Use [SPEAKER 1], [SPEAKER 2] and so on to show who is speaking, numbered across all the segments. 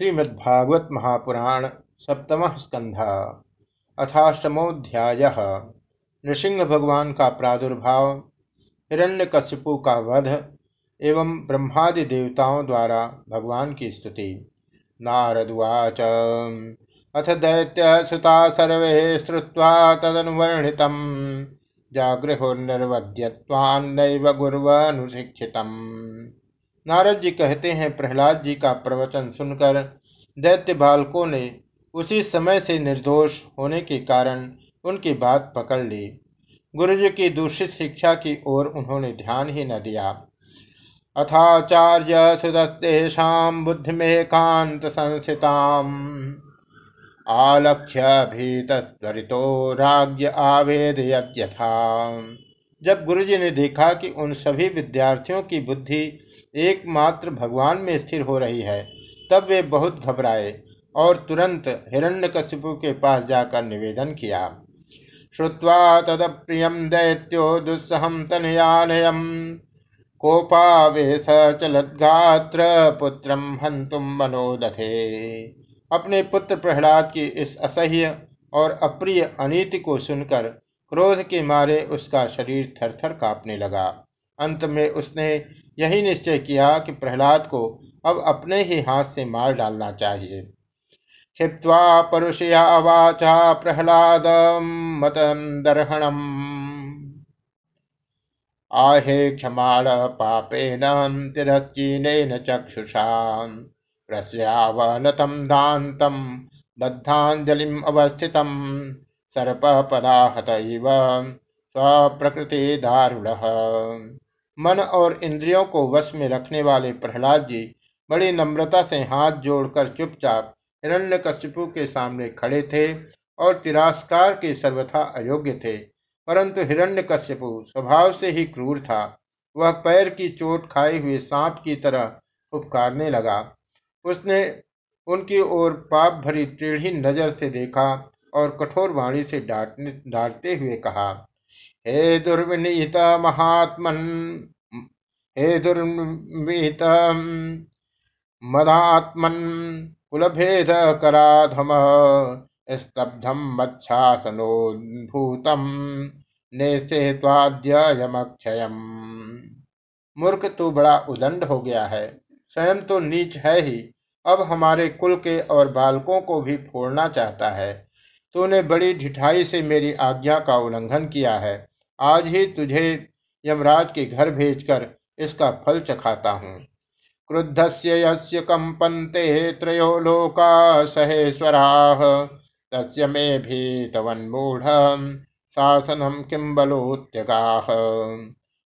[SPEAKER 1] श्रीमद्भागवत महापुराण सप्तम स्कंध अथाष्टमोध्याय नृसिंह भगवान का प्रादुर्भाव हिरण्यकशिपु का वध एवं ब्रह्मादि देवताओं द्वारा भगवान की स्तुति। नारदुवाच अथ दैत्य सुता सर्वे श्रुवा तदनुवर्णित जागृहुर्निर्वध्यवान्नैव गुर्वनुशिक्षितम्। नारद जी कहते हैं, प्रहलाद जी का प्रवचन सुनकर दैत्य बालकों ने उसी समय से निर्दोष होने के कारण उनकी बात पकड़ ली। गुरुजी की दूषित शिक्षा की ओर उन्होंने ध्यान ही न दिया। अथाचार्य सुदत्तेषाम कांत संस्थिताम आलक्ष्य भीतरितो राज्य आवेद यथा जब गुरुजी ने देखा कि उन सभी विद्यार्थियों की बुद्धि एकमात्र भगवान में स्थिर हो रही है, तब वे बहुत घबराए और तुरंत हिरण्यकशिपु के पास जाकर निवेदन किया। श्रुवा तदप्रिय दैत्यो दुस्सहम तनयानयम कोपावेश चलदगात्र पुत्र हंतुम मनोदथे अपने पुत्र प्रहलाद की इस असह्य और अप्रिय अनीति को सुनकर क्रोध के मारे उसका शरीर थरथर कांपने लगा। अंत में उसने यही निश्चय किया कि प्रहलाद को अब अपने ही हाथ से मार डालना चाहिए। क्षिप्वा परुषया वाचा प्रहलाद दर्हणम। आहे क्षमाण पापेन तिरस्कीन चक्षुषा प्रस्यावनतम दान्तम बद्धांजलिम अवस्थितम सर्प पदाहत स्वप्रकृति दारुण मन और इंद्रियों को वश में रखने वाले प्रहलाद जी बड़ी नम्रता से हाथ जोड़कर चुपचाप हिरण्यकशिपु के सामने खड़े थे और तिरस्कार के सर्वथा अयोग्य थे, परंतु हिरण्यकशिपु स्वभाव से ही क्रूर था। वह पैर की चोट खाए हुए सांप की तरह उपकारने लगा। उसने उनकी ओर पाप भरी टेढ़ी नज़र से देखा और कठोर वाणी से डांटने, डांटते हुए कहा हे दुर्विनीत महात्मन, हे दुर्विनीत मदात्मन, कुलभेद कराधम स्तब्धम मच्छासनोद्भूतम नेसेत्वाद्यमक्षयम मूर्ख तू बड़ा उदंड हो गया है, स्वयं तो नीच है ही, अब हमारे कुल के और बालकों को भी फोड़ना चाहता है। तूने बड़ी ढिठाई से मेरी आज्ञा का उल्लंघन किया है आज ही तुझे यमराज के घर भेजकर इसका फल चखाता हूँ। क्रुद्ध से कंपन्ते त्रयो लोका सहेश्वराः, तस्य मे भीतवन्मूढ़ शासनम किम बलोत्यगाह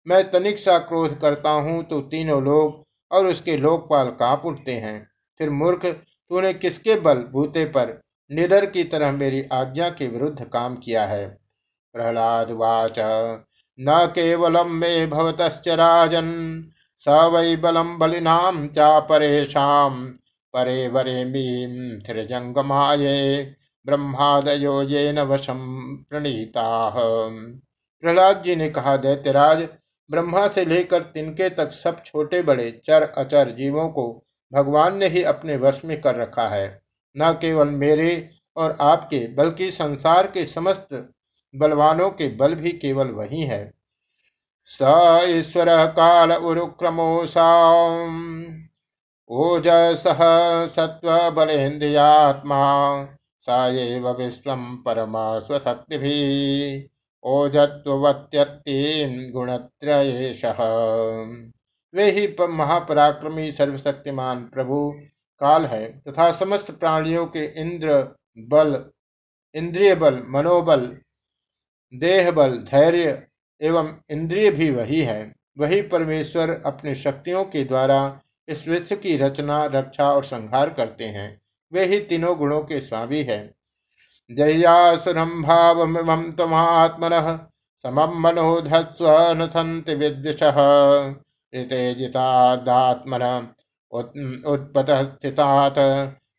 [SPEAKER 1] मैं तनिक सा क्रोध करता हूँ तो तीनों लोग और उसके लोकपाल काँप उठते हैं। फिर मूर्ख, तूने किसके बल बूते पर निडर की तरह मेरी आज्ञा के विरुद्ध काम किया है? प्रहलाद वाच न केवलम मे भवतश्च राजन, स वै बलम बलिनाम चा परेशाम परे वरे मीम त्रिजंगमाये ब्रह्मादयो ये न वशम प्रणीता। प्रहलाद जी ने कहा, दैत्यराज, ब्रह्मा से लेकर तिनके तक सब छोटे बड़े चर अचर जीवों को भगवान ने ही अपने वश में कर रखा है। न केवल मेरे और आपके, बल्कि संसार के समस्त बलवानों के बल भी केवल वही है। स ईश्वर काल उरुक्रमोऽसाम् ओजस सत्व बलेन्द्रियात्मा। स एव विश्वं परम स्वशक्तिभिः। ओजत्वत्यत्तीन गुणत्रयेश वे ही महापराक्रमी सर्वशक्तिमान प्रभु काल है तथा समस्त प्राणियों के इंद्र बल, इंद्रिय बल, मनोबल देह बल धैर्य एवं इंद्रिय भी वही है। वही परमेश्वर अपनी शक्तियों के द्वारा इस विश्व की रचना, रक्षा और संहार करते हैं। वे ही तीनों गुणों के स्वामी है। जयासुरम भाव तमात्मन समम मनोधस्व न संति विद्विष उत्पत स्थितात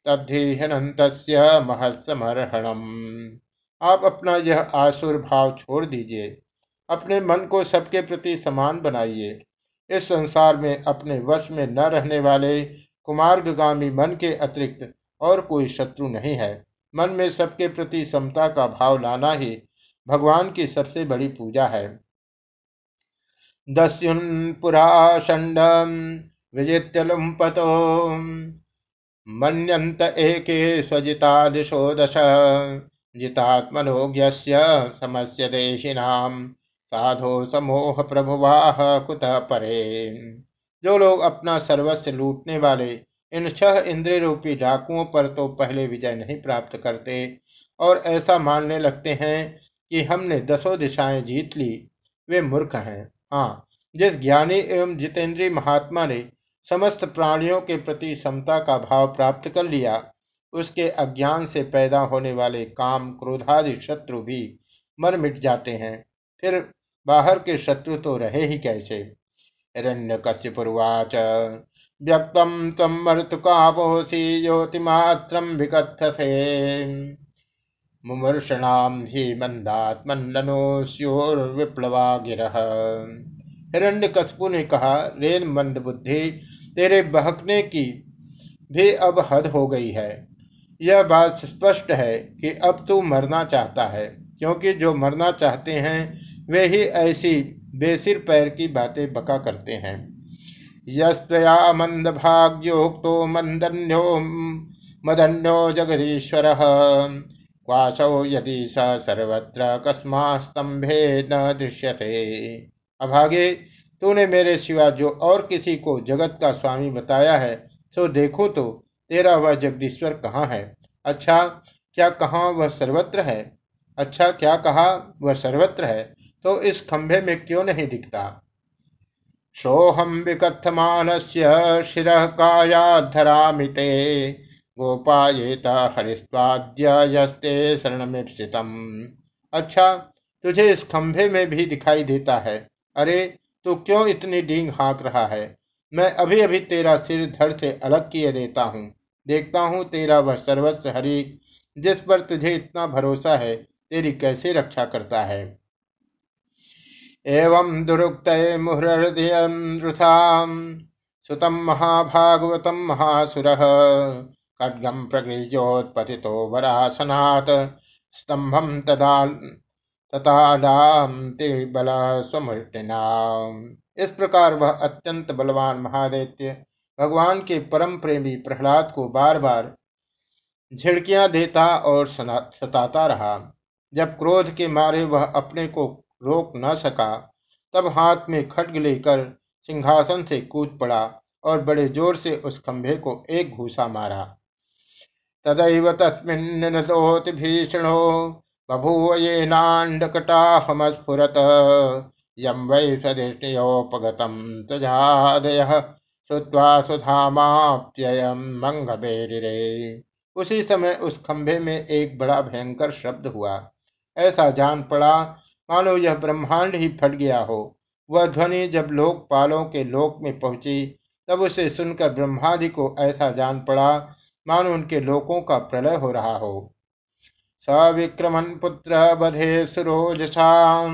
[SPEAKER 1] तद्धिहनंत महत्समर्हणम। आप अपना यह आसुर भाव छोड़ दीजिए। अपने मन को सबके प्रति समान बनाइए। इस संसार में अपने वश में न रहने वाले कुमार्गामी मन के अतिरिक्त और कोई शत्रु नहीं है। मन में सबके प्रति समता का भाव लाना ही भगवान की सबसे बड़ी पूजा है। दस्युन पुरा षण्डम विजित्य मनंत एके स्वजिता दिशो दश। जितात्मनोज्ञ समस्य देशिनाम। साधो समोह प्रभुवाह कुत परे। जो लोग अपना सर्वस्व लूटने वाले, इन छह इंद्रिय रूपी डाकुओं पर तो पहले विजय नहीं प्राप्त करते, और ऐसा मानने लगते हैं कि हमने दसों दिशाएँ जीत ली। वे मूर्ख हैं। हाँ जिस ज्ञानी एवं जितेंद्रीय महात्मा ने समस्त प्राणियों के प्रति समता का भाव प्राप्त कर लिया उसके अज्ञान से पैदा होने वाले काम क्रोधादि शत्रु भी मर मिट जाते हैं। फिर बाहर के शत्रु तो रहे ही कैसे? हिरण्य व्यक्तम तम मर्तुकापोसी ज्योतिमात्रम विकथसे मुमर्षणाम ही मंदात्मन्नोस्योर्विप्लवा गिरह हिरण्य कशपु ने कहा, रेन मंद बुद्धि, तेरे बहकने की भी अब हद हो गई है। यह बात स्पष्ट है कि अब तू मरना चाहता है, क्योंकि जो मरना चाहते हैं, वे ही ऐसी बेसिर पैर की बातें बका करते हैं। यस्तया मंद भाग्योक्तो मंदन्यो मदन्यो जगदीश्वर क्वासौ यदि स सर्वत्र कस्मा स्तंभे न दृश्यते। अभागे तूने मेरे सिवा जो और किसी को जगत का स्वामी बताया है, सो देखो तो तेरा वह जगदीश्वर कहाँ है? अच्छा क्या कहा वह सर्वत्र है? अच्छा क्या कहा वह सर्वत्र है? तो इस खंभे में क्यों नहीं दिखता? सोहम विकथमान शिव कायाधरामिते गोपाएत हरिस्वाद्यस्ते शरणमीप्सितम। अच्छा तुझे इस खंभे में भी दिखाई देता है। अरे, तू क्यों इतनी डींग हाँक रहा है? मैं अभी अभी तेरा सिर धड़ से अलग किए देता हूँ। देखता हूँ तेरा वह सर्वस्व हरि, जिस पर तुझे इतना भरोसा है, तेरी कैसे रक्षा करता है? एवं दुरुक्त सुतम महाभागवतम महासुर खड्गम प्रगृजोत्पति वरासनाथ स्तंभम तदा तथाते बल समुष्टिना इस प्रकार वह अत्यंत बलवान महादैत्य भगवान के परम प्रेमी प्रहलाद को बार बार झिड़कियाँ देता और सताता रहा। जब क्रोध के मारे वह अपने को रोक न सका, तब हाथ में खड्ग लेकर सिंहासन से कूद पड़ा और बड़े ज़ोर से उस खंभे को एक घूसा मारा। तदैव तस्मिन्नोति भीषणो बभूव ये नाण्डकटाहमस्फुरत। यम वै सदृष्टयोपगतम तजादय। श्रुवा सुधामाप्ययम मंगबेरिरे उसी समय उस खंभे में एक बड़ा भयंकर शब्द हुआ। ऐसा जान पड़ा, मानो यह ब्रह्मांड ही फट गया हो। वह ध्वनि जब लोकपालों के लोक में पहुँची, तब उसे सुनकर ब्रह्मादि को ऐसा जान पड़ा, मानो उनके लोकों का प्रलय हो रहा हो। सविक्रमन पुत्र बधे सुरोजसाम।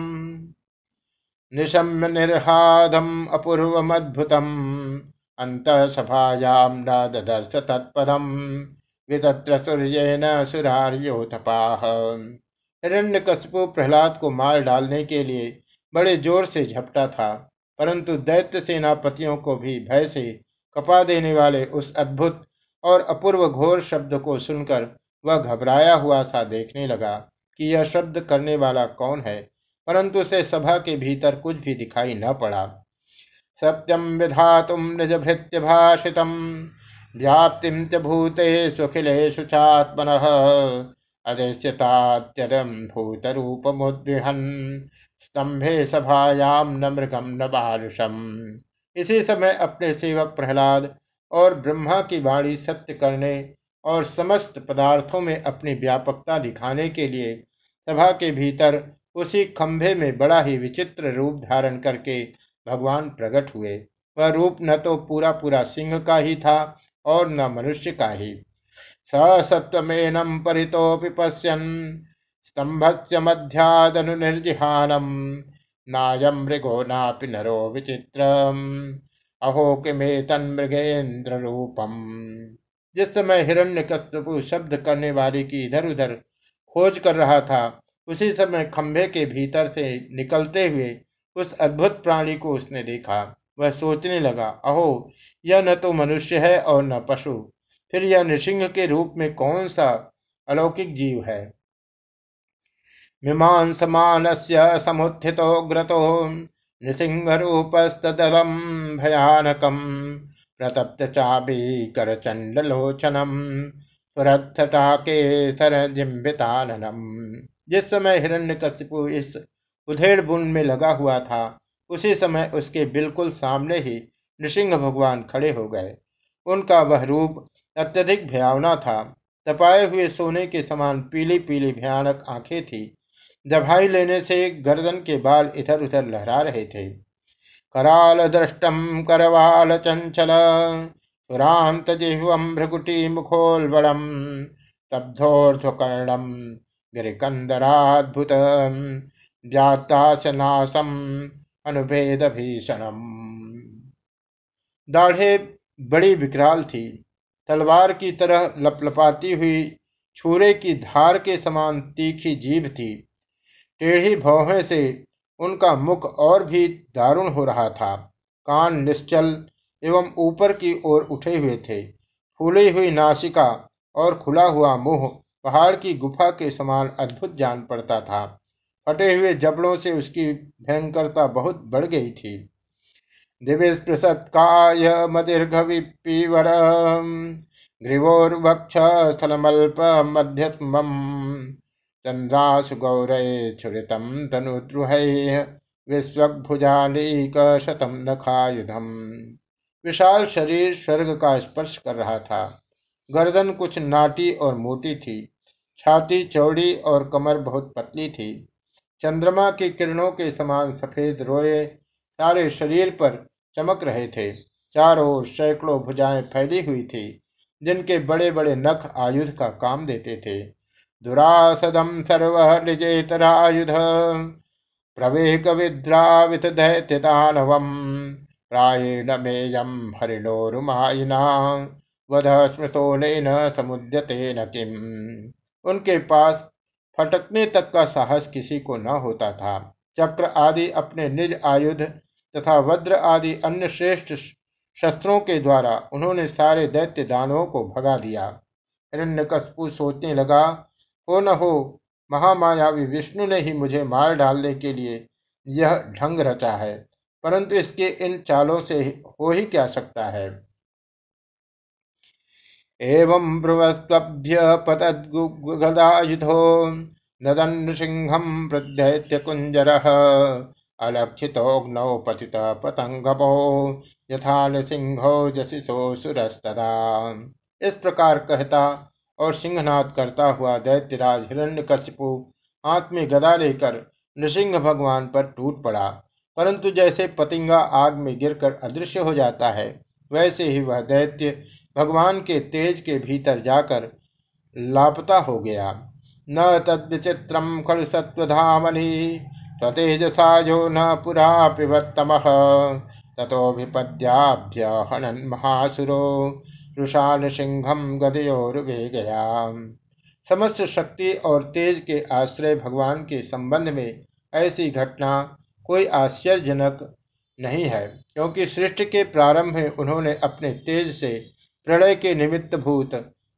[SPEAKER 1] निशम्य निर्हादम अपूर्वमद्भुतम अंत सभायाम न ददर्श तत्पदम वितत्र सूर्येन सुरार्योथपाह हिरण्य कशपु प्रहलाद को मार डालने के लिए बड़े ज़ोर से झपटा था, परंतु दैत्य सेनापतियों को भी भय से कपा देने वाले उस अद्भुत और अपूर्व घोर शब्द को सुनकर वह घबराया हुआ सा देखने लगा कि यह शब्द करने वाला कौन है परंतु उसे सभा के भीतर कुछ भी दिखाई न पड़ा। सत्यम विधातुम निज भृत्य भाषितम व्याप्ति च भूतेष्वखिलेषु चात्मन अदृश्यतात्यदम भूतरूपमुद्विहन स्तंभे सभायाम न मृगम न बालुषम। इसी समय अपने सेवक प्रहलाद और ब्रह्मा की वाणी सत्य करने और समस्त पदार्थों में अपनी व्यापकता दिखाने के लिए सभा के भीतर उसी खंभे में बड़ा ही विचित्र रूप धारण करके भगवान प्रकट हुए। वह रूप न तो पूरा पूरा सिंह का ही था और न मनुष्य का ही। सत्वेनम परितोपि पश्यन। स्तंभस्य मध्यादनु निर्जिहानम नायम मृगो नापि नरो विचित्र अहो किमे मृगेन्द्र रूपम जिस समय हिरण्य शब्द करने वाले की इधर उधर खोज कर रहा था उसी समय खंभे के भीतर से निकलते हुए उस अद्भुत प्राणी को उसने देखा। वह सोचने लगा, अहो, यह न तो मनुष्य है और न पशु। फिर यह नृसिंह के रूप में कौन सा अलौकिक जीव है? मीमांसमानस्य समुत्थितोग्रतो नृसिंहरूपस्तदलं भयानकं प्रतप्त चाबीकरचण्डलोचनं सुरत्थटाकेसरजिम्बिताननम् जिस समय हिरण्यकशिपु इस उधेड़ बुन में लगा हुआ था, उसी समय उसके बिल्कुल सामने ही नृसिंह भगवान खड़े हो गए। उनका वह रूप अत्यधिक भयावना था। तपाए हुए सोने के समान पीली पीली भयानक आँखें थी। दभाई लेने से गर्दन के बाल इधर उधर लहरा रहे थे। कराल दृष्टम करवाल चंचल, सुरांत जिह्वम भ्रकुटी मुखोलबलम तब्धोर्ध्वकर्णम गिरिकंदराद्भुत व्यातासनासम अनुभेद भीषणम दाढ़े बड़ी विकराल थी। तलवार की तरह लपलपाती हुई छुरे की धार के समान तीखी जीभ थी। टेढ़ी भौहें से उनका मुख और भी दारुण हो रहा था। कान निश्चल एवं ऊपर की ओर उठे हुए थे। फूली हुई नासिका और खुला हुआ मुँह पहाड़ की गुफा के समान अद्भुत जान पड़ता था। फटे हुए जबड़ों से उसकी भयंकरता बहुत बढ़ गई थी। दिविस्पृशत्काय मदीर्घ विपीवर ग्रीवोर्वक्ष स्थलमल्प मध्यम चंद्रासु गौरय छुरितम तनुद्रुहैः विश्वभुजालीकशतम नखायुधम। विशाल शरीर स्वर्ग का स्पर्श कर रहा था। गर्दन कुछ नाटी और मोटी थी। छाती चौड़ी और कमर बहुत पतली थी। चंद्रमा की किरणों के समान सफ़ेद रोए सारे शरीर पर चमक रहे थे। चारों ओर सैकड़ों भुजाएँ फैली हुई थी, जिनके बड़े बड़े नख आयुध का काम देते थे। दुरासदम सर्व निजेतरायुध। प्रवेक विद्रावित दैत्यदानवम प्रायेण मेयम हरिणोरुमायिना। वध स्मृतोलेन समुद्यते न किम। उनके पास फटकने तक का साहस किसी को न होता था। चक्र आदि अपने निज आयुध तथा वज्र आदि अन्य श्रेष्ठ शस्त्रों के द्वारा उन्होंने सारे दैत्य दानवों को भगा दिया। हिरण्यकशपु सोचने लगा, हो न हो, महामायावी विष्णु ने ही मुझे मार डालने के लिए यह ढंग रचा है, परंतु इसके इन चालों से हो ही क्या सकता है? एवं ब्रुवस्भ्य पतद्गदायुधो नदन सिंहम प्रदैत्य कुंजर अलक्षितोग्नौ पतित पतंगपो यथा नृसिंहो जसिषो सुरस्तदा इस प्रकार कहता और सिंहनाद करता हुआ दैत्यराज हिरण्यकशिपु हाथ में गदा लेकर नृसिंह भगवान पर टूट पड़ा। परंतु जैसे पतिंगा आग में गिरकर अदृश्य हो जाता है, वैसे ही वह दैत्य भगवान के तेज के भीतर जाकर लापता हो गया। न तद विचित्रम खल सत्वधामनि स्वतेजसा जो न पुरा पिबत्तम तथोभिपद्याभ्य हनन महासुरो रुषान सिंहम गदयोर्वेगया समस्त शक्ति और तेज के आश्रय भगवान के संबंध में ऐसी घटना कोई आश्चर्यजनक नहीं है, क्योंकि सृष्टि के प्रारंभ में उन्होंने अपने तेज से प्रलय के निमित्त भूत,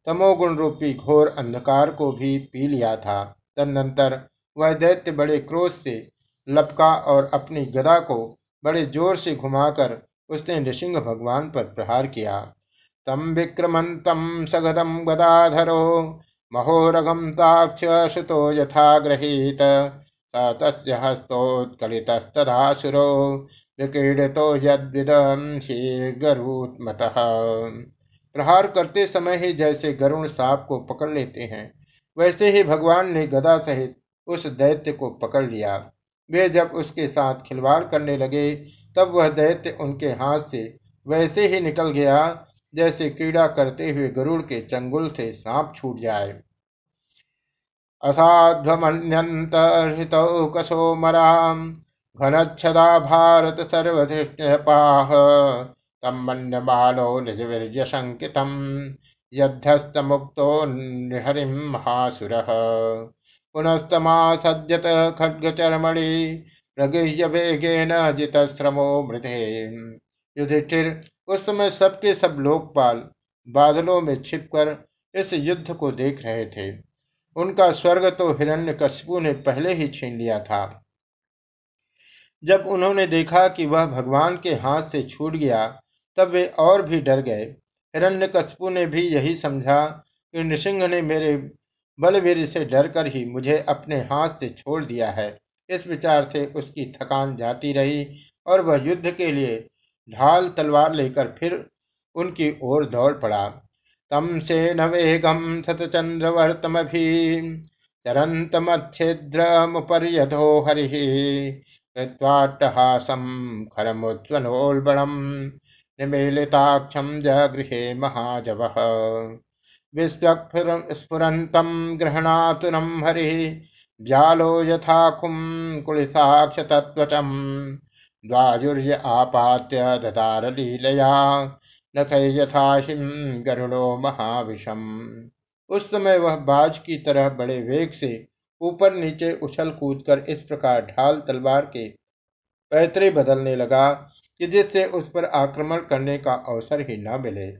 [SPEAKER 1] तमोगुण रूपी घोर अंधकार को भी पी लिया था। तदनंतर वह दैत्य बड़े क्रोध से लपका और अपनी गदा को बड़े ज़ोर से घुमाकर उसने नृसिंह भगवान पर प्रहार किया। तम विक्रमंतम सगदम गदाधरो, महोरगम ताक्षसुतो यथा गृहीत तस्य हस्तोत्कलितस्तदासुरो विकीर्णतो गरुत्मतः प्रहार करते समय ही जैसे गरुण सांप को पकड़ लेते हैं, वैसे ही भगवान ने गदा सहित उस दैत्य को पकड़ लिया। वे जब उसके साथ खिलवाड़ करने लगे, तब वह दैत्य उनके हाथ से वैसे ही निकल गया, जैसे क्रीड़ा करते हुए गरुड़ के चंगुल से सांप छूट जाए। असाध्वमन्यंत कसो मराम घनच्छदा भारत सर्वधृष्टपाह तम मन्यमानो निजवीर्यशङ्कितम् यद्धस्तमुक्तो नृहरिं महासुरः। पुनस्तमासद्यत खड्गचर्मणि प्रगृह्य वेगेन जितश्रमो मृधे। युधिष्ठिर, उस समय सबके सब लोकपाल बादलों में छिपकर इस युद्ध को देख रहे थे। उनका स्वर्ग तो हिरण्यकशिपु ने पहले ही छीन लिया था। जब उन्होंने देखा कि वह भगवान के हाथ से छूट गया तब वे और भी डर गए। हिरण्यकशिपु ने भी यही समझा कि नृसिंह ने मेरे बलवीर से डरकर ही मुझे अपने हाथ से छोड़ दिया है। इस विचार से उसकी थकान जाती रही और वह युद्ध के लिए ढाल तलवार लेकर फिर उनकी ओर दौड़ पड़ा। तम से न वेगम सतचंद्रवर्तम भी चरन्तमच्छिद्रमुपर्यधो हरिः कृत्वाट्टहासं खरमुत्वनोल्बणम् निमीलिताक्षं जगृहे महाजवः। विस्फुरन्तं गृह्णातुरं हरिः। व्यालो यथाखुं कुलिसाक्षतत्वचम् द्वाजुर्य आपात्य ददारलीलया। नखैर्यथा हिं गरुणो महाविषम्। उस समय वह बाज की तरह बड़े वेग से ऊपर नीचे उछल कूद कर इस प्रकार ढाल तलवार के पैतरे बदलने लगा। कि जिससे उस पर आक्रमण करने का अवसर ही न मिले,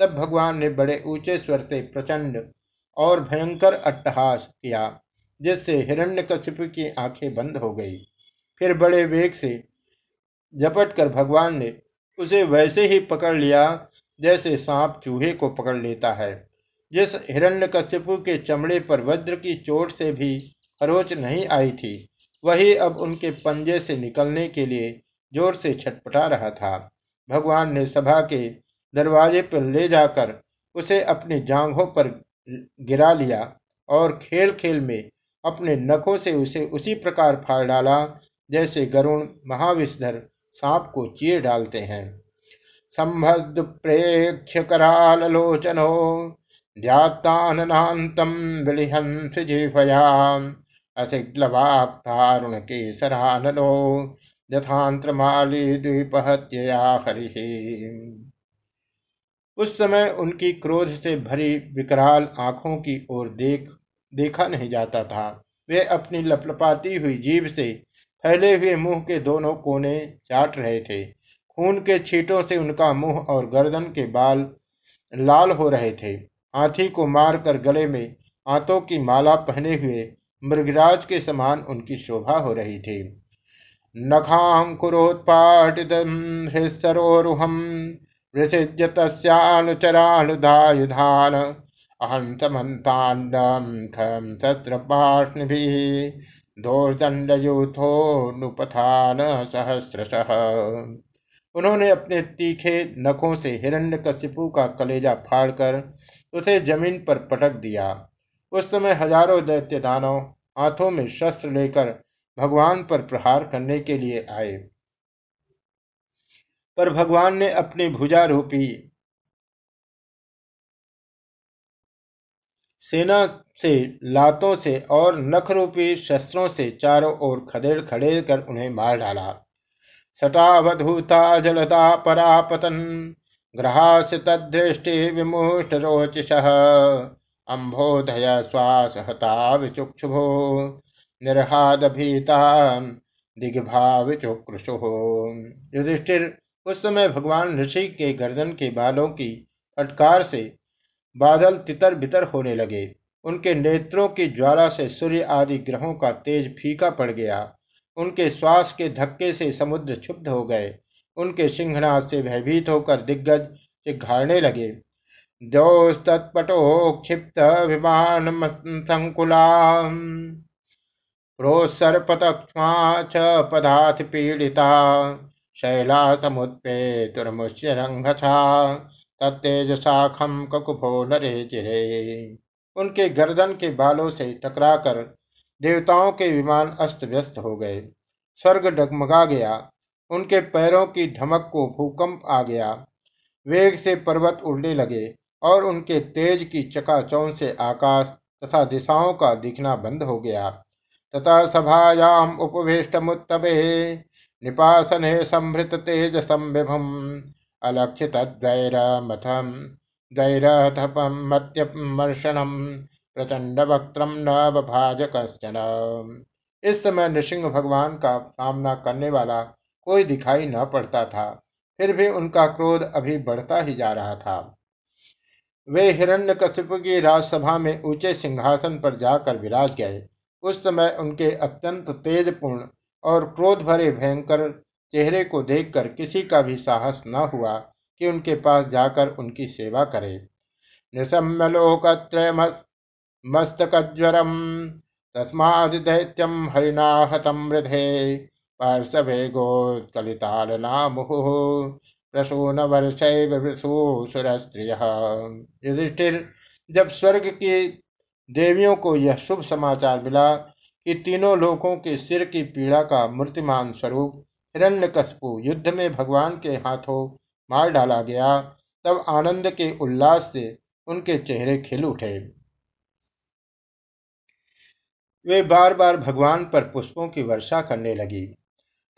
[SPEAKER 1] तब भगवान ने बड़े ऊँचे स्वर से प्रचंड और भयंकर अट्टहास किया, जिससे हिरण्यकशिपु की आँखें बंद हो गई। फिर बड़े वेग से झपट कर भगवान ने उसे वैसे ही पकड़ लिया जैसे सांप चूहे को पकड़ लेता है, जिस हिरण्यकश्यपु के चमड़े पर वज्र की चोट से भी खरोच नहीं आई थी। वही अब उनके पंजे से निकलने के लिए ज़ोर से छटपटा रहा था। भगवान ने सभा के दरवाजे पर ले जाकर उसे अपनी जांघों पर गिरा लिया और खेल खेल में अपने नखों से उसे उसी प्रकार फाड़ डाला जैसे गरुण महाविष्धर सांप को चीर डालते हैं। संभद संभप्रेक्ष्य करालोचनो ध्यात्ताननान्तं विलिहन्ति जिह्वयाम् असिग्लवाक्तारुणकेसराननो यथांत्रमाली द्वीपहत्यया हरिः। उस समय उनकी क्रोध से भरी विकराल आँखों की ओर देख, देखा नहीं जाता था। वे अपनी लपलपाती हुई जीभ से फैले हुए मुँह के दोनों कोने चाट रहे थे। खून के छींटों से उनका मुँह और गर्दन के बाल लाल हो रहे थे। हाथी को मारकर गले में आंतों की माला पहने हुए मृगराज के समान उनकी शोभा हो रही थी। नखांकुरोत्पाटितम हृसरोरुहम विसृज्य तस्यानुचरानुदायुधान अहं समन्तान्डं शस्त्रपाष्णिभिः दोर्दंडयूथोनुपथान सहस्रशः उन्होंने अपने तीखे नखों से हिरण्य हिरण्यकशिपु का कलेजा फाड़कर उसे ज़मीन पर पटक दिया। उस समय हज़ारों दैत्य दानव हाथों में शस्त्र लेकर भगवान पर प्रहार करने के लिए आए। पर भगवान ने अपनी भुजा रूपी सेना से, लातों से और नख रूपी शस्त्रों से चारों ओर खदेड़ खड़ेड़ कर उन्हें मार डाला। सटावधूता जलता परापतन, ग्रहास तदृष्टि विमुष्टरोचिषः अम्भोधय श्वास हता विचुक्षुभो। निर्हादभीता दिग्भाविचुकृषु युधिष्ठिर, उस समय भगवान ऋषि के गर्दन के बालों की फटकार से बादल तितर बितर होने लगे। उनके नेत्रों की ज्वाला से सूर्य आदि ग्रहों का तेज फीका पड़ गया। उनके श्वास के धक्के से समुद्र क्षुब्ध हो गए। उनके सिंहनाथ से भयभीत होकर दिग्गज चिघाड़ने लगे। द्योस्तत्पटो क्षिप्त विमान संकुला पीड़िता शैला ककुभो नरे चिरे। उनके गर्दन के बालों से टकराकर देवताओं के विमान अस्त व्यस्त हो गए। स्वर्ग डगमगा गया। उनके पैरों की धमक को भूकंप आ गया। वेग से पर्वत उड़ने लगे और उनके तेज की चकाचौंध से आकाश तथा दिशाओं का दिखना बंद हो गया। तथा सभायाम उपवेष्ट मुत्तबे निपासने संभृत तेज संविभम अलक्षितद्वैरमथम दैरथपम मत्यमर्षणम प्रचंड वक्त्रम न बभाज कश्चन इस समय नृसिंह भगवान का सामना करने वाला कोई दिखाई न पड़ता था, फिर भी उनका क्रोध अभी बढ़ता ही जा रहा था। वे हिरण्य की राजसभा में ऊँचे सिंहासन पर जाकर विराज गए। उस समय उनके अत्यंत तेजपूर्ण और क्रोध भरे भयंकर चेहरे को देखकर किसी का भी साहस न हुआ कि उनके पास जाकर उनकी सेवा करे। नृसम्यलोकत्रय मस्तकज्वरम तस्मादित्यम हरिणाहतम मृधे पार्श्वेगोत्कलितालनामुहुः प्रसून वर्षुर स्त्रिय युधिष्ठिर जब स्वर्ग की देवियों को यह शुभ समाचार मिला कि तीनों लोकों के सिर की पीड़ा का मूर्तिमान स्वरूप हिरण्यकशपु युद्ध में भगवान के हाथों मार डाला गया। तब आनंद के उल्लास से उनके चेहरे खिल उठे। वे बार बार भगवान पर पुष्पों की वर्षा करने लगी।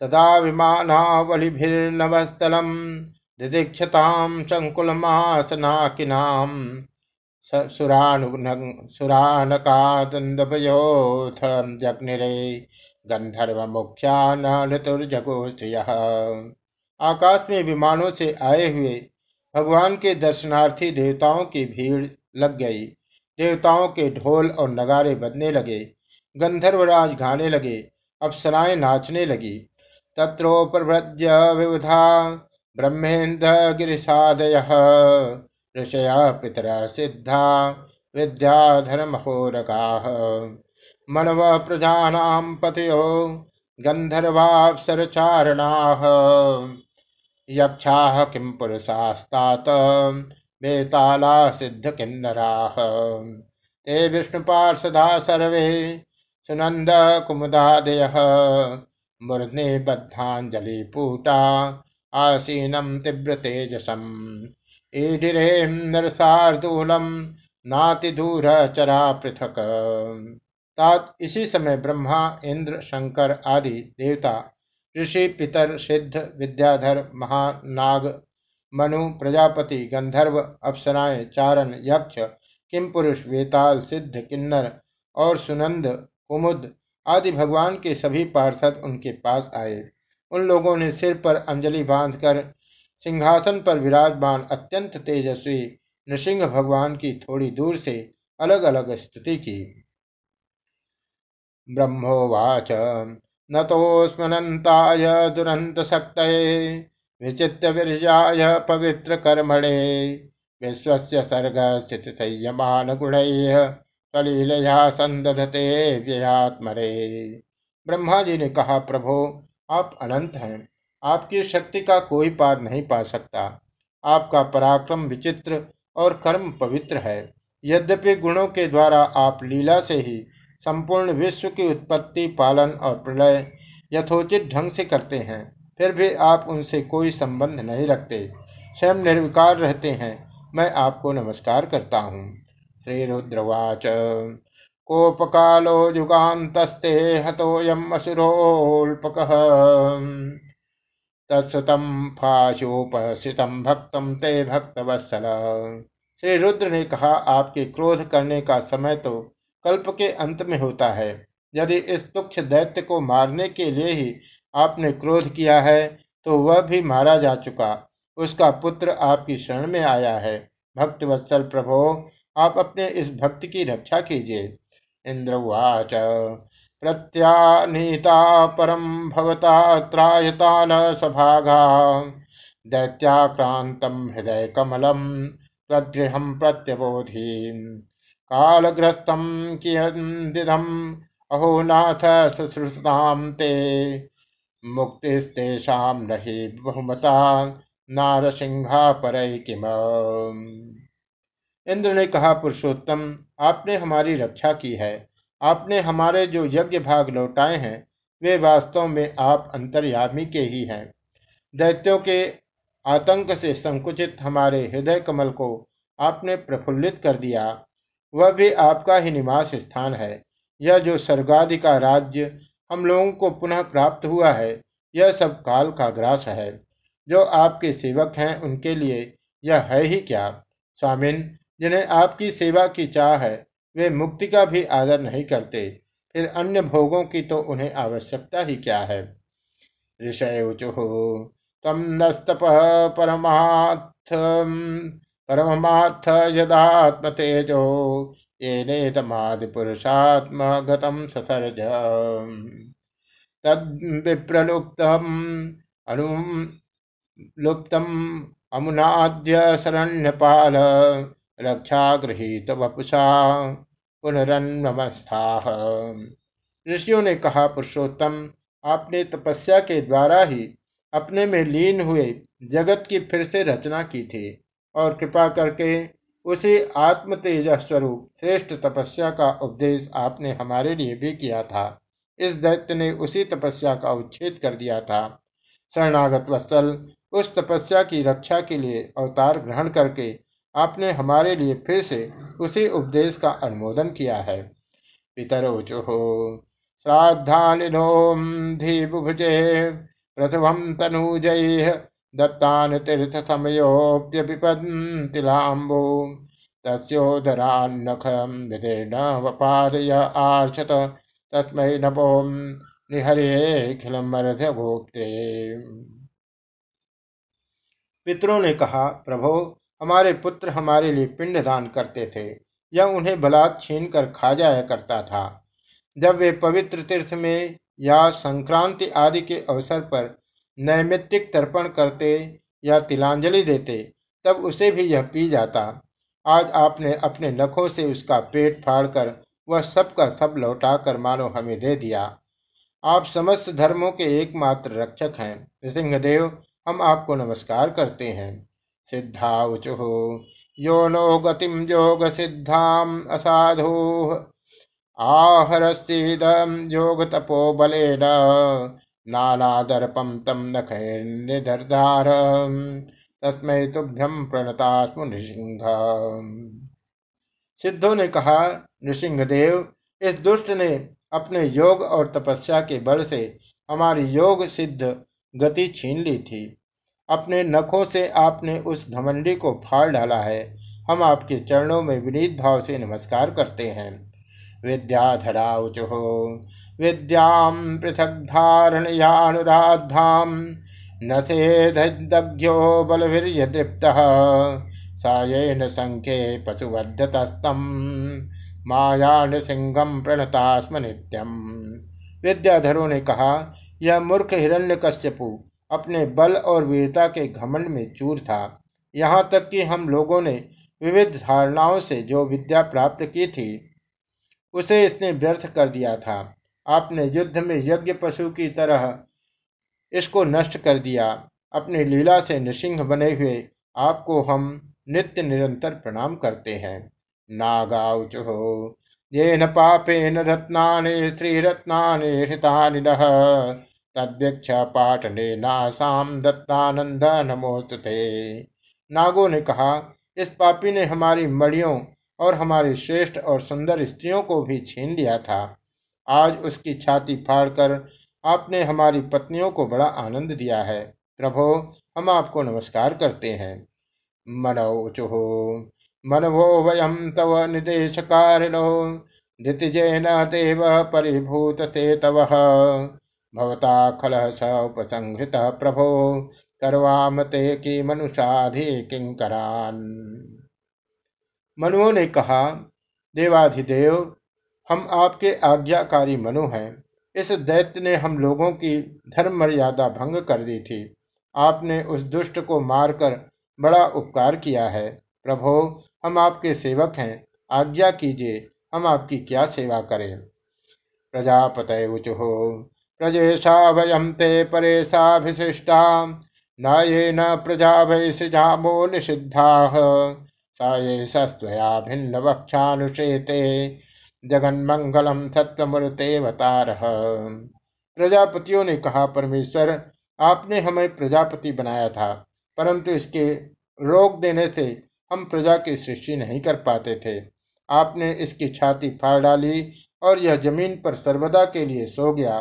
[SPEAKER 1] तदा विमानावलिभिर्नभस्थलम दिदीक्षताम शङ्कुलमासनाकिनाम् सुरानकादन्दभयोऽथ जग्निरे गंधर्व ऋतुर्जगो स्त्रिय आकाश में विमानों से आए हुए भगवान के दर्शनार्थी देवताओं की भीड़ लग गई। देवताओं के ढोल और नगारे बजने लगे, गंधर्वराज गाने लगे, अप्सराएँ नाचने लगी। तत्रोपव्रज्य विबुधा ब्रह्मेन्द्र गिरिशादय ऋषया पितर सिद्धा विद्याधर्महोरगा। मनव प्रजानां पतयो गन्धर्वाप्सरचारणाः। यक्षाः किं पुरुषास्तात? वेताला सिद्धकिन्नराः ते विष्णुपार्षदा सर्वे सुनंद कुमुदादय। मूर्धनि बद्धांजलिपूटा आसीनम तीव्र तेजसम ईडिरेम नरसार्दूलम नातिदूर चरा पृथक। तात इसी समय ब्रह्मा, इंद्र, शंकर आदि देवता, ऋषि, पितर, सिद्ध, विद्याधर, महानाग, मनु, प्रजापति, गंधर्व, अप्सराएँ, चारण, यक्ष किमपुरुष वेताल, सिद्ध, किन्नर और सुनंद, कुमुद आदि भगवान के सभी पार्षद उनके पास आए। उन लोगों ने सिर पर अंजलि बांधकर सिंहासन पर विराजमान अत्यंत तेजस्वी नृसिंह भगवान की थोड़ी दूर से अलग अलग स्तुति की। ब्रह्मोवाच नतोस्मनताय दुरंत शक्त विचित्र वीर्याय पवित्र कर्मणे विश्व सर्ग स्थित संयमान गुण कलीलया संदधते व्ययात्मरे ब्रह्मा जी ने कहा, प्रभो, आप अनंत हैं। आपकी शक्ति का कोई पार नहीं पा सकता। आपका पराक्रम विचित्र और कर्म पवित्र है। यद्यपि गुणों के द्वारा आप लीला से ही संपूर्ण विश्व की उत्पत्ति, पालन और प्रलय यथोचित ढंग से करते हैं, फिर भी आप उनसे कोई संबंध नहीं रखते। स्वयं निर्विकार रहते हैं। मैं आपको नमस्कार करता हूँ। श्रीरुद्रवाच। कोपकालो युगान्तस्ते हतोऽयम् असुरोऽल्पकः तत्सतम फाशोपश्रितम भक्तम ते भक्तवत्सल। श्री रुद्र ने कहा, आपके क्रोध करने का समय तो कल्प के अंत में होता है। यदि इस तुक्ष दैत्य को मारने के लिए ही आपने क्रोध किया है तो वह भी मारा जा चुका। उसका पुत्र आपकी शरण में आया है। भक्तवत्सल प्रभो, आप अपने इस भक्त की रक्षा कीजिए। इंद्रवाच प्रत्यानीता परम भवता न सभागा। दैत्याक्रांतम हृदय कमलम तद्गृह प्रत्यबोधि कालग्रस्तम कियदिदम अहो नाथ शुश्रुताम ते। मुक्तिस्तेषा नहि बहुमता। नारसिंहा पर इंद्र ने कहा, पुरुषोत्तम, आपने हमारी रक्षा की है। आपने हमारे जो यज्ञ भाग लौटाए हैं, वे वास्तव में आप अंतर्यामी के ही हैं। दैत्यों के आतंक से संकुचित हमारे हृदय कमल को आपने प्रफुल्लित कर दिया। वह भी आपका ही निवास स्थान है। यह जो स्वर्गादि का राज्य हम लोगों को पुनः प्राप्त हुआ है, यह सब काल का ग्रास है। जो आपके सेवक हैं, उनके लिए यह है ही क्या? स्वामिन, जिन्हें आपकी सेवा की चाह है वे मुक्ति का भी आदर नहीं करते। फिर अन्य भोगों की तो उन्हें आवश्यकता ही क्या है? ऋषय ऊचुः तम नस्तप परमाथ परमाथ यदात्मतेजो। ये नेतमादिपुरुषात्म गतम ससर्ज तद्विप्रलुप्तम अनुलुप्तम अमुनाद्य शरण्यपाल। रक्षा गृहित वपुषा। पुनरन्वस्था ऋषियों ने कहा, पुरुषोत्तम, आपने तपस्या के द्वारा ही अपने में लीन हुए जगत की फिर से रचना की थी और कृपा करके उसी आत्म तेज स्वरूप श्रेष्ठ तपस्या का उपदेश आपने हमारे लिए भी किया था। इस दैत्य ने उसी तपस्या का उच्छेद कर दिया था। शरणागत वत्सल उस तपस्या की रक्षा के लिए अवतार ग्रहण करके आपने हमारे लिए फिर से उसी उपदेश का अनुमोदन किया है। पितरोचुः श्राद्धानिनोम धीबुभुजे प्रसवम तनूजैः दत्तान तीर्थ समयोप्यपिपन्तिलाम्बो तस्योदरान्नखम विदीर्ण वपादय आर्षत पितरों ने कहा, प्रभो हमारे पुत्र हमारे लिए पिंड दान करते थे यह उन्हें बलात् छीन कर खा जाया करता था। जब वे पवित्र तीर्थ में या संक्रांति आदि के अवसर पर नैमित्तिक तर्पण करते या तिलांजलि देते, तब उसे भी यह पी जाता। आज आपने अपने नखों से उसका पेट फाड़कर वह सब का सब लौटाकर मानो हमें दे दिया। आप समस्त धर्मों के एकमात्र रक्षक हैं। सिंहदेव, हम आपको नमस्कार करते हैं। सिद्धाउचु यो नो गतिम योग तपो बलेन नानादर्पम तम नखैर्निधरधार। तस्मय तुभ्यम प्रणतास्मु नृसिंह। सिद्धों ने कहा, नृसिंहदेव, इस दुष्ट ने अपने योग और तपस्या के बल से हमारी योग सिद्ध गति छीन ली थी। अपने नखों से आपने उस घमंडी को फाड़ डाला है। हम आपके चरणों में विनीत भाव से नमस्कार करते हैं। विद्याधराउचुः विद्यां पृथग्धारणयानुराद्धां न सेदग्ध्यो बलवीर्यदृप्तः सायेन सङ्ख्ये पशुवद्धतस्तं माया नृसिंहम प्रणता स्म नित्यम। विद्याधरों ने कहा, यह मूर्ख हिरण्यकश्यपु अपने बल और वीरता के घमंड में चूर था। यहाँ तक कि हम लोगों ने विविध धारणाओं से जो विद्या प्राप्त की थी, उसे इसने व्यर्थ कर दिया था। आपने युद्ध में यज्ञ पशु की तरह इसको नष्ट कर दिया। अपनी लीला से नृसिंह बने हुए आपको हम नित्य निरंतर प्रणाम करते हैं। नागाउचु ये न पापेन रत्नानि, स्त्रीरत्नानि, हृतानि नः। तद्वीक्ष पाटने नासाम दत्तानंद नमोस्तुते। नागो ने कहा, इस पापी ने हमारी मड़ियों और हमारी श्रेष्ठ और सुंदर स्त्रियों को भी छीन लिया था। आज उसकी छाती फाड़कर आपने हमारी पत्नियों को बड़ा आनंद दिया है। प्रभो, हम आपको नमस्कार करते हैं। मनोचुहो, मनवो वयम तव निदेशकारिणो, दितिजेन देव परिभूत से तव भवता खल स उपसंहृत प्रभो। करवाम ते की मनुषाधि किंकरान मनुओं ने कहा, देवाधिदेव, हम आपके आज्ञाकारी मनु हैं। इस दैत्य ने हम लोगों की धर्म मर्यादा भंग कर दी थी। आपने उस दुष्ट को मारकर बड़ा उपकार किया है। प्रभो, हम आपके सेवक हैं। आज्ञा कीजिए, हम आपकी क्या सेवा करें? प्रजापत उचुहो। प्रजेशा वयम ते परेशाभिशिष्टा न ये न प्रजा वै सृजामो निषिद्धा साये सस्त्वया भिन्न वक्षानुशेते जगन्मंगलम सत्वमूर्तेवतार प्रजापतियों ने कहा, परमेश्वर, आपने हमें प्रजापति बनाया था, परंतु इसके रोक देने से हम प्रजा की सृष्टि नहीं कर पाते थे। आपने इसकी छाती फाड़ डाली और यह ज़मीन पर सर्वदा के लिए सो गया।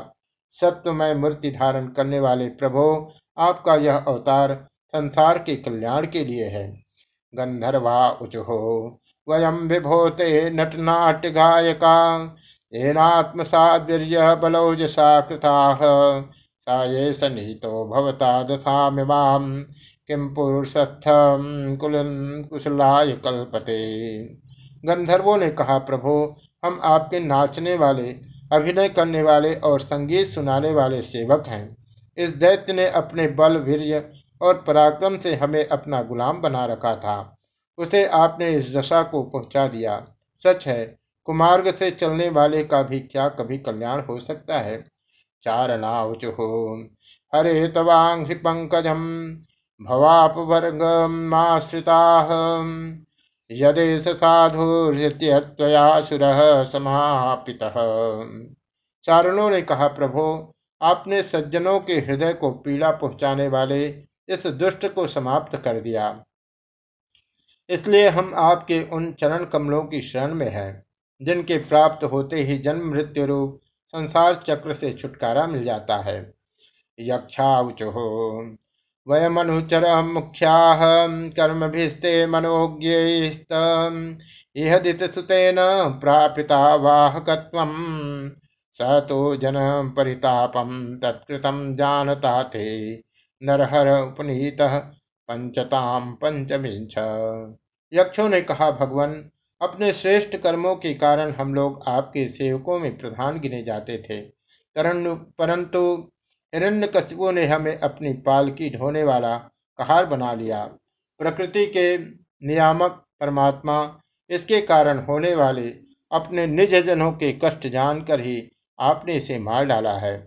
[SPEAKER 1] सत्वमय मूर्ति धारण करने वाले प्रभो, आपका यह अवतार संसार के कल्याण के लिए है। गंधर्वा उचुहो वयम विभोते नटनाट्य गायका येनात्मसाद्वीर्य बलौजसा कृता। सा ये सन्निहितो भवता दशामिमाम किम पुरुषस्थम कुशलाय कल्पते। गंधर्वों ने कहा, प्रभो, हम आपके नाचने वाले अभिनय करने वाले और संगीत सुनाने वाले सेवक हैं। इस दैत्य ने अपने बल, वीर्य और पराक्रम से हमें अपना गुलाम बना रखा था। उसे आपने इस दशा को पहुँचा दिया। सच है, कुमार्ग से चलने वाले का भी क्या कभी कल्याण हो सकता है? चारणाउचुः हरे तवांग पंकजम भवापवर्गमाश्रिताः यदेश साधुर्यत्वया सुर समापितः। चारणों ने कहा, प्रभु, आपने सज्जनों के हृदय को पीड़ा पहुँचाने वाले इस दुष्ट को समाप्त कर दिया। इसलिए हम आपके उन चरण कमलों की शरण में हैं, जिनके प्राप्त होते ही जन्म मृत्यु रूप संसार चक्र से छुटकारा मिल जाता है। यक्षाउचुः वयमनुचर मुख्या कर्म भिस्ते मनोज्ञ इह दितसुतेन प्रापिता वाहकत्वम्। स तो जन परितापम तत्कृतम जानता थे नरहर उपनीत पंचताम पंचमिंच यक्षों ने कहा, भगवान, अपने श्रेष्ठ कर्मों के कारण हम लोग आपके सेवकों में प्रधान गिने जाते थे। परंतु हिरण्यकशिपु ने हमें अपनी पालकी ढोने वाला कहार बना लिया। प्रकृति के नियामक परमात्मा, इसके कारण होने वाले अपने निज जनों के कष्ट जानकर ही आपने इसे मार डाला है।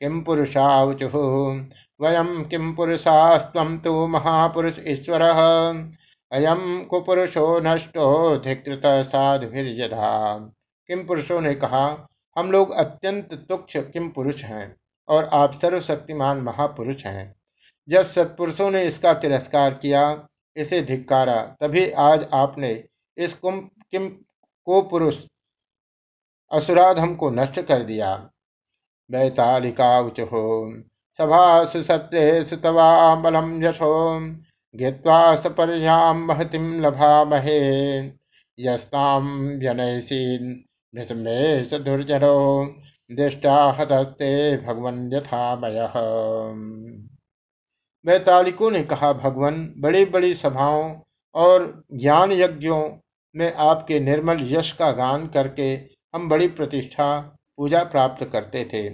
[SPEAKER 1] किम पुरुषावचु वयम किम पुरुषास्तम तो महापुरुष ईश्वर। अयम कुपुरुषो नष्टो धिकृत साधुर्यधा किम पुरुषों ने कहा, हम लोग अत्यंत तुक्ष किम पुरुष हैं। और आप सर्वशक्तिमान महापुरुष हैं। जब सत्पुरुषों ने इसका तिरस्कार किया, इसे धिक्कारा, तभी आज आपने इस कुम किम को पुरुष असुराधम को नष्ट कर दिया। वैतालिका उचहो सभा सुसत्य सुतवा बलम यशो, घित्वा सपर्यां महतिं लभामहे। यस्तां जनयसीन् भृतमेश दुर्जनो दृष्टा भगवन यथामय। वैतालिकों ने कहा, भगवान बड़ी बड़ी सभाओं और ज्ञान यज्ञों में आपके निर्मल यश का गान करके हम बड़ी प्रतिष्ठा, पूजा प्राप्त करते थे।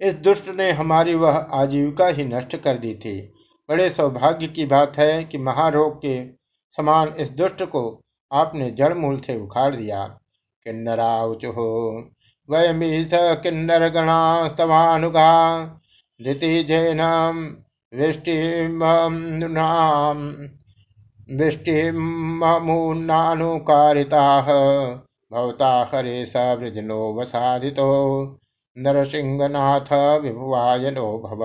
[SPEAKER 1] इस दुष्ट ने हमारी वह आजीविका ही नष्ट कर दी थी। बड़े सौभाग्य की बात है कि महारोग के समान इस दुष्ट को आपने जड़ मूल से उखाड़ दिया। किन्नराउचुः वयमीश किन्नर गणास्तवानुगा दितिजैनां विष्टिमनुनां विष्टिममुन्नानुकारिताः भवता हरे स वृजनो वसादितो नरसिंहनाथ विभुवायनो भव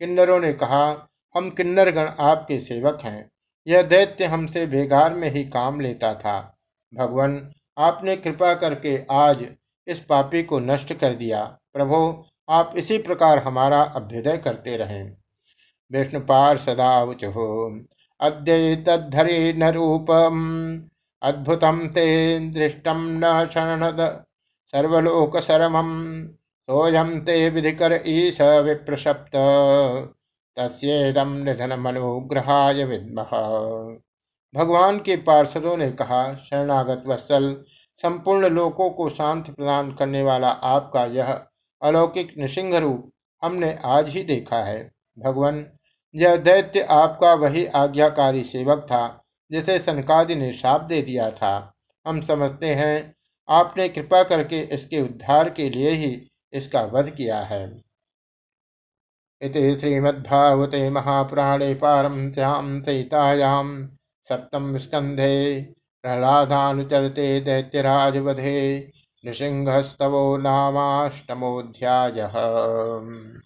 [SPEAKER 1] किन्नरों ने कहा, हम किन्नरगण आपके सेवक हैं। यह दैत्य हमसे बेगार में ही काम लेता था। भगवान, आपने कृपा करके आज इस पापी को नष्ट कर दिया। प्रभो, आप इसी प्रकार हमारा अभ्युदय करते रहें। विष्णुपार सदा उचहो अद्य तद्धरे न रूपम। अद्भुतम ते दृष्टम न शरणद। सर्वलोक सरमम सोयम ते विधिकर ईश विप्रसप्त। तस्ेदम निधन मनोग्रहाय विद्मह भगवान के पार्षदों ने कहा, शरणागत वत्सल संपूर्ण लोकों को शांति प्रदान करने वाला आपका यह अलौकिक नृसिंह रूप हमने आज ही देखा है। भगवान, यह दैत्य आपका वही आज्ञाकारी सेवक था, जिसे सनकादि ने श्राप दे दिया था। हम समझते हैं, आपने कृपा करके इसके उद्धार के लिए ही इसका वध किया है। इति श्रीमद्भागवते महापुराणे पारम श्याम सहितायाम सप्तम सप्तमस्कन्धे प्रह्लादानुचरते दैत्यराजवधे नृसिंहस्तवो नामाष्टमोऽध्यायः।